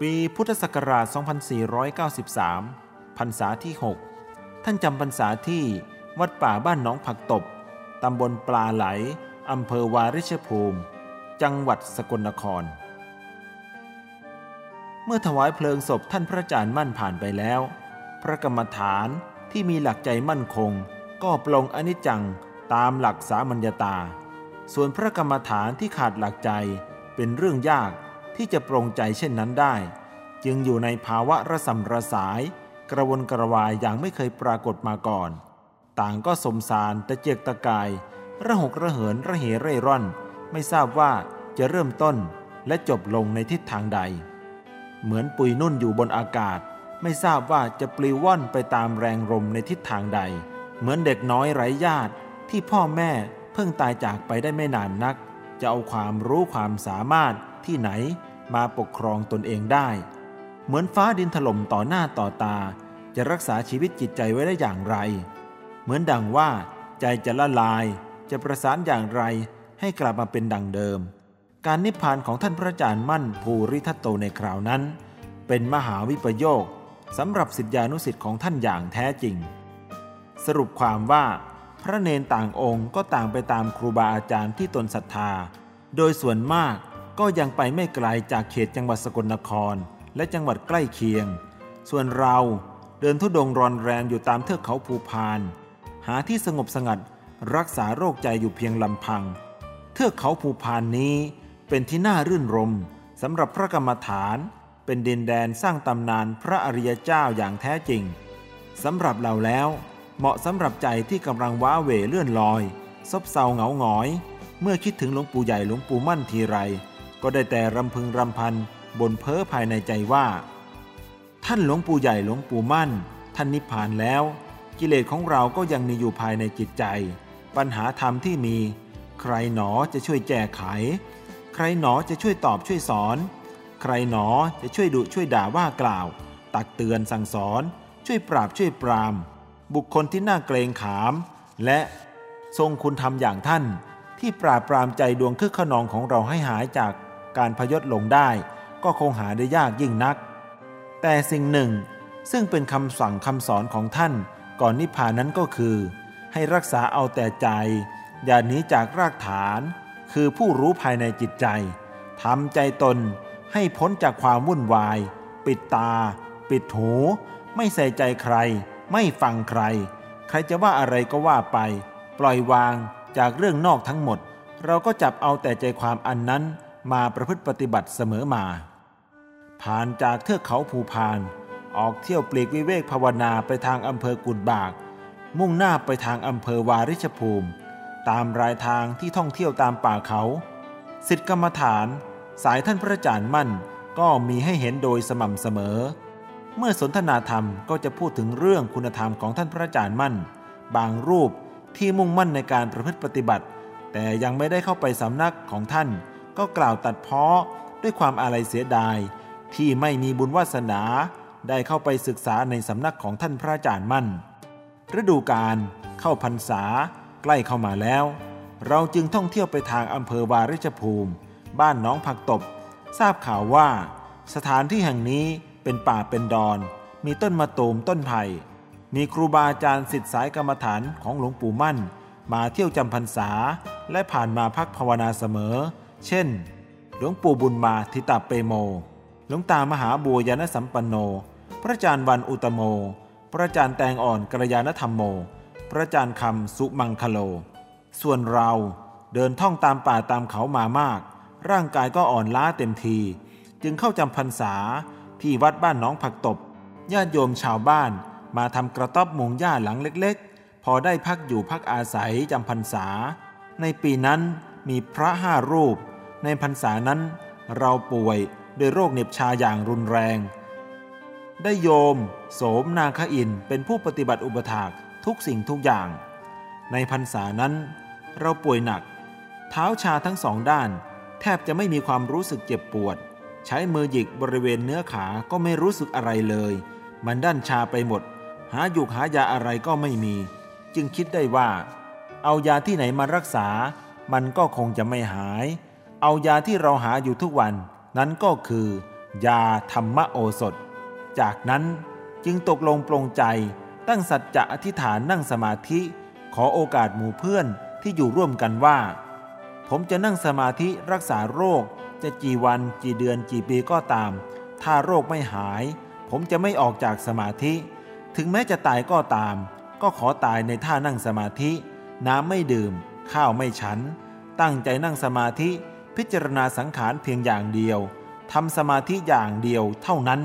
ปีพุทธศักราช 2493 พรรษาที่ 6 ท่านจำพรรษาที่วัดป่าบ้านหนองผักตบ ตำบลปลาไหล อำเภอวาริชภูมิ จังหวัดสกลนคร เมื่อถวายเพลิงศพท่านพระอาจารย์มั่นผ่านไปแล้ว พระกรรมฐานที่มีหลักใจมั่นคง ก็ปลงอนิจจังตามหลักสามัญญาตา ส่วนพระกรรมฐานที่ขาดหลักใจเป็นเรื่องยาก ที่จะปรงใจเช่นนั้นได้ จึงอยู่ในภาวะระสำระสาย กระวนกระวายอย่างไม่เคยปรากฏมาก่อน ต่างก็สมสารตะเจียกตะกาย ระหกระเหินระเหเร่ร่อน ไม่ทราบว่าจะเริ่มต้นและจบลงในทิศทางใด เหมือนปุยนุ่นอยู่บนอากาศ ไม่ทราบว่าจะปลิวว่อนไปตามแรงลมในทิศทางใด เหมือนเด็กน้อยไร้ญาติที่พ่อแม่เพิ่งตายจากไปได้ไม่นานนัก จะเอาความรู้ความสามารถที่ไหนมาปกครองตนเองได้ เหมือนฟ้าดินถล่มต่อหน้าต่อตา จะรักษาชีวิตจิตใจไว้ได้อย่างไร เหมือนดังว่า ใจจะละลายจะประสานอย่างไรให้กลับมาเป็นดังเดิม การนิพพานของท่านพระอาจารย์มั่นภูริทัตโตในคราวนั้น เป็นมหาวิปโยคสำหรับสิทธิานุสิทธิ์ของท่านอย่างแท้จริง สรุปความว่า พระเนนต่างองค์ก็ต่างไปตามครูบาอาจารย์ที่ตนศรัทธา โดยส่วนมากก็ยังไปไม่ไกลจากเขตจังหวัดสกลนคร และจังหวัดใกล้เคียง ส่วนเราเดินทุดงรอนแรมอยู่ตามเทือกเขาภูพาน หาที่สงบสงัดรักษาโรคใจอยู่เพียงลำพัง เทือกเขาภูพานนี้เป็นที่น่ารื่นรมสำหรับพระกรรมฐาน เป็นดินแดนสร้างตำนานพระอริยเจ้าอย่างแท้จริงสำหรับเราแล้ว เหมาะสำหรับใจที่กำลังว้าเหวเลื่อนลอย ซบเซาเหงาหงอย เมื่อคิดถึงหลวงปู่ใหญ่หลวงปู่มั่นทีไร ก็ได้แต่รำพึงรำพันบนเพ้อภายในใจว่า ท่านหลวงปู่ใหญ่หลวงปู่มั่น ท่านนิพพานแล้ว กิเลสของเราก็ยังมีอยู่ภายในจิตใจ ปัญหาธรรมที่มี ใครหนอจะช่วยแก้ไข ใครหนอจะช่วยตอบช่วยสอน ใครหนอจะช่วยดุช่วยด่าว่ากล่าว ตักเตือนสั่งสอน ช่วยปราบช่วยปราม บุคคลที่น่าเกรงขาม และทรงคุณธรรมอย่างท่าน ที่ปราบปรามใจดวงคึกขนองของเราให้หายจากการพยศลงได้ ก็คงหาได้ยากยิ่งนัก แต่สิ่งหนึ่งซึ่งเป็นคำสั่งคำสอนของท่าน ก่อนนิพพานนั้นก็คือ ให้รักษาเอาแต่ใจ อย่าหนีจากรากฐาน คือผู้รู้ภายในจิตใจทำใจตนให้พ้นจากความวุ่นวาย ปิดตา ปิดหู ไม่ใส่ใจใคร ไม่ฟังใคร ใครจะว่าอะไรก็ว่าไป ปล่อยวางจากเรื่องนอกทั้งหมด เราก็จับเอาแต่ใจความอันนั้นมาประพฤติปฏิบัติเสมอมา ผ่านจากเทือกเขาภูพาน ออกเที่ยวปลีกวิเวกภาวนาไปทางอำเภอกุดบาก มุ่งหน้าไปทางอำเภอวาริชภูมิ ตามรายทางที่ท่องเที่ยวตามป่าเขาสิทธิกรรมฐาน สายท่านพระอาจารย์มั่นก็มีให้เห็นโดยสม่ำเสมอ เมื่อสนทนาธรรมก็จะพูดถึงเรื่องคุณธรรมของท่านพระอาจารย์มั่น บางรูปที่มุ่งมั่นในการประพฤติปฏิบัติ แต่ยังไม่ได้เข้าไปสำนักของท่าน ก็กล่าวตัดเพาะด้วยความอาลัยเสียดาย ที่ไม่มีบุญวาสนา ได้เข้าไปศึกษาในสำนักของท่านพระอาจารย์มั่น ฤดูกาลเข้าพรรษา ใกล้เข้ามาแล้ว เราจึงท่องเที่ยวไปทางอำเภอวาริชภูมิ บ้านน้องผักตบ ทราบข่าวว่า สถานที่แห่งนี้ เป็นป่าเป็นดอน มีต้นมะตูมต้นไผ่มีครูบาอาจารย์สิทธิสายกรรมฐานของหลวงปู่มั่น มาเที่ยวจำพรรษา และผ่านมาพักภาวนาเสมอ เช่น หลวงปู่บุญมาทิตาเปโม หลวงตามหาบัวยานสัมปันโน พระอาจารย์วันอุตโม พระอาจารย์แตงอ่อนกระยาณธรรมโม พระอาจารย์คำสุมังคโล ส่วนเราเดินท่องตามป่าตามเขามามาก ร่างกายก็อ่อนล้าเต็มที จึงเข้าจำพรรษา ที่วัดบ้านน้องผักตบญาติโยมชาวบ้าน มาทำกระต๊อบมุงหญ้าหลังเล็กๆ พอได้พักอยู่พักอาศัยจำพรรษา ในปีนั้นมีพระห้ารูป ในพรรษานั้นเราป่วยด้วยโรคเน็บชาอย่างรุนแรง ได้โยม โสมนาคอินเป็นผู้ปฏิบัติอุปถากทุกสิ่งทุกอย่าง ในพรรษานั้น เราป่วยหนัก เท้าชาทั้งสองด้าน แทบจะไม่มีความรู้สึกเจ็บปวด ใช้มือหยิกบริเวณเนื้อขาก็ไม่รู้สึกอะไรเลย มันด้านชาไปหมด หาหยุกหายาอะไรก็ไม่มี จึงคิดได้ว่า เอายาที่ไหนมารักษา มันก็คงจะไม่หาย เอายาที่เราหาอยู่ทุกวัน นั้นก็คือ ยาธรรมโอสถ จากนั้นจึงตกลงปลงใจตั้งสัจจะอธิษฐานนั่งสมาธิ ขอโอกาสหมู่เพื่อนที่อยู่ร่วมกันว่า ผมจะนั่งสมาธิรักษาโรค จะกี่วันกี่เดือนกี่ปีก็ตาม ถ้าโรคไม่หาย ผมจะไม่ออกจากสมาธิ ถึงแม้จะตายก็ตาม ก็ขอตายในท่านั่งสมาธิ น้ำไม่ดื่ม ข้าวไม่ฉัน ตั้งใจนั่งสมาธิ พิจารณาสังขารเพียงอย่างเดียวทำสมาธิอย่างเดียวเท่านั้น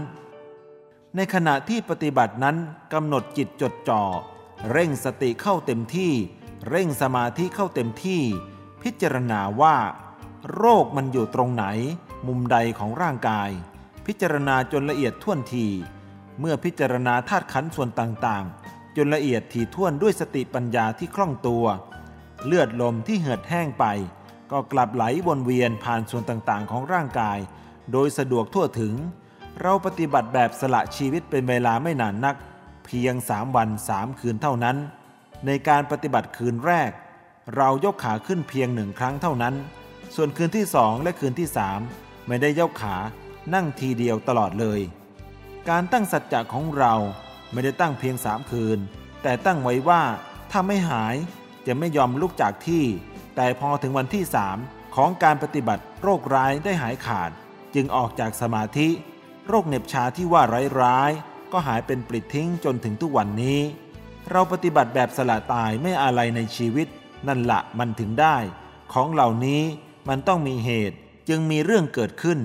ในขณะที่ปฏิบัตินั้นกำหนดจิตจดจ่อ เร่งสติเข้าเต็มที่ เร่งสมาธิเข้าเต็มที่ พิจารณาว่า โรคมันอยู่ตรงไหน มุมใดของร่างกาย พิจารณาจนละเอียดท่วนที เมื่อพิจารณาธาตุขันธ์ส่วนต่างๆ จนละเอียดถี่ถ้วนด้วยสติปัญญาที่คล่องตัว เลือดลมที่เหือดแห้งไป ก็กลับไหลวนเวียนผ่านส่วนต่างๆ ของร่างกาย โดยสะดวกทั่วถึง เราปฏิบัติแบบสละชีวิตเป็นเวลาไม่นานนัก เพียงสามวันสามคืนเท่านั้น ในการปฏิบัติคืนแรก เรายกขาขึ้นเพียงหนึ่งครั้งเท่านั้น ส่วนคืนที่สองและคืนที่สามไม่ได้ยกขานั่งทีเดียวตลอดเลย การตั้งสัจจะของเราไม่ได้ตั้งเพียงสามคืน แต่ตั้งไว้ว่าถ้าไม่หายจะไม่ยอมลุกจากที่ แต่พอถึงวันที่สามของการปฏิบัติโรคร้ายได้หายขาด จึงออกจากสมาธิ โรคเหน็บชาที่ว่าร้ายๆก็หายเป็นปลิดทิ้งจนถึงทุกวันนี้ เราปฏิบัติแบบสละตายไม่อะไรในชีวิต นั่นละมันถึงได้ ของเหล่านี้ มันต้องมีเหตุจึงมีเรื่องเกิดขึ้น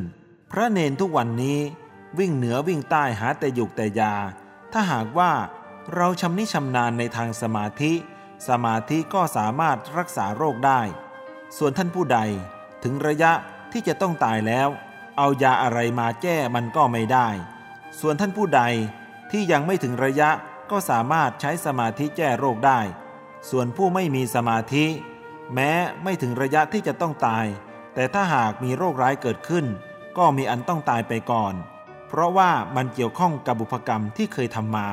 พระเนนทุกวันนี้วิ่งเหนือวิ่งใต้หาแต่หยุกแต่ยา ถ้าหากว่าเราชำนิชำนาญในทางสมาธิ สมาธิก็สามารถรักษาโรคได้ ส่วนท่านผู้ใดถึงระยะที่จะต้องตายแล้ว เอายาอะไรมาแก้มันก็ไม่ได้ ส่วนท่านผู้ใดที่ยังไม่ถึงระยะก็สามารถใช้สมาธิแก้โรคได้ ส่วนผู้ไม่มีสมาธิ แม้ไม่ถึงระยะที่จะต้องตาย แต่ถ้าหากมีโรคร้ายเกิดขึ้น ก็มีอันต้องตายไปก่อน เพราะว่ามันเกี่ยวข้องกับบุพกรรมที่เคยทำมา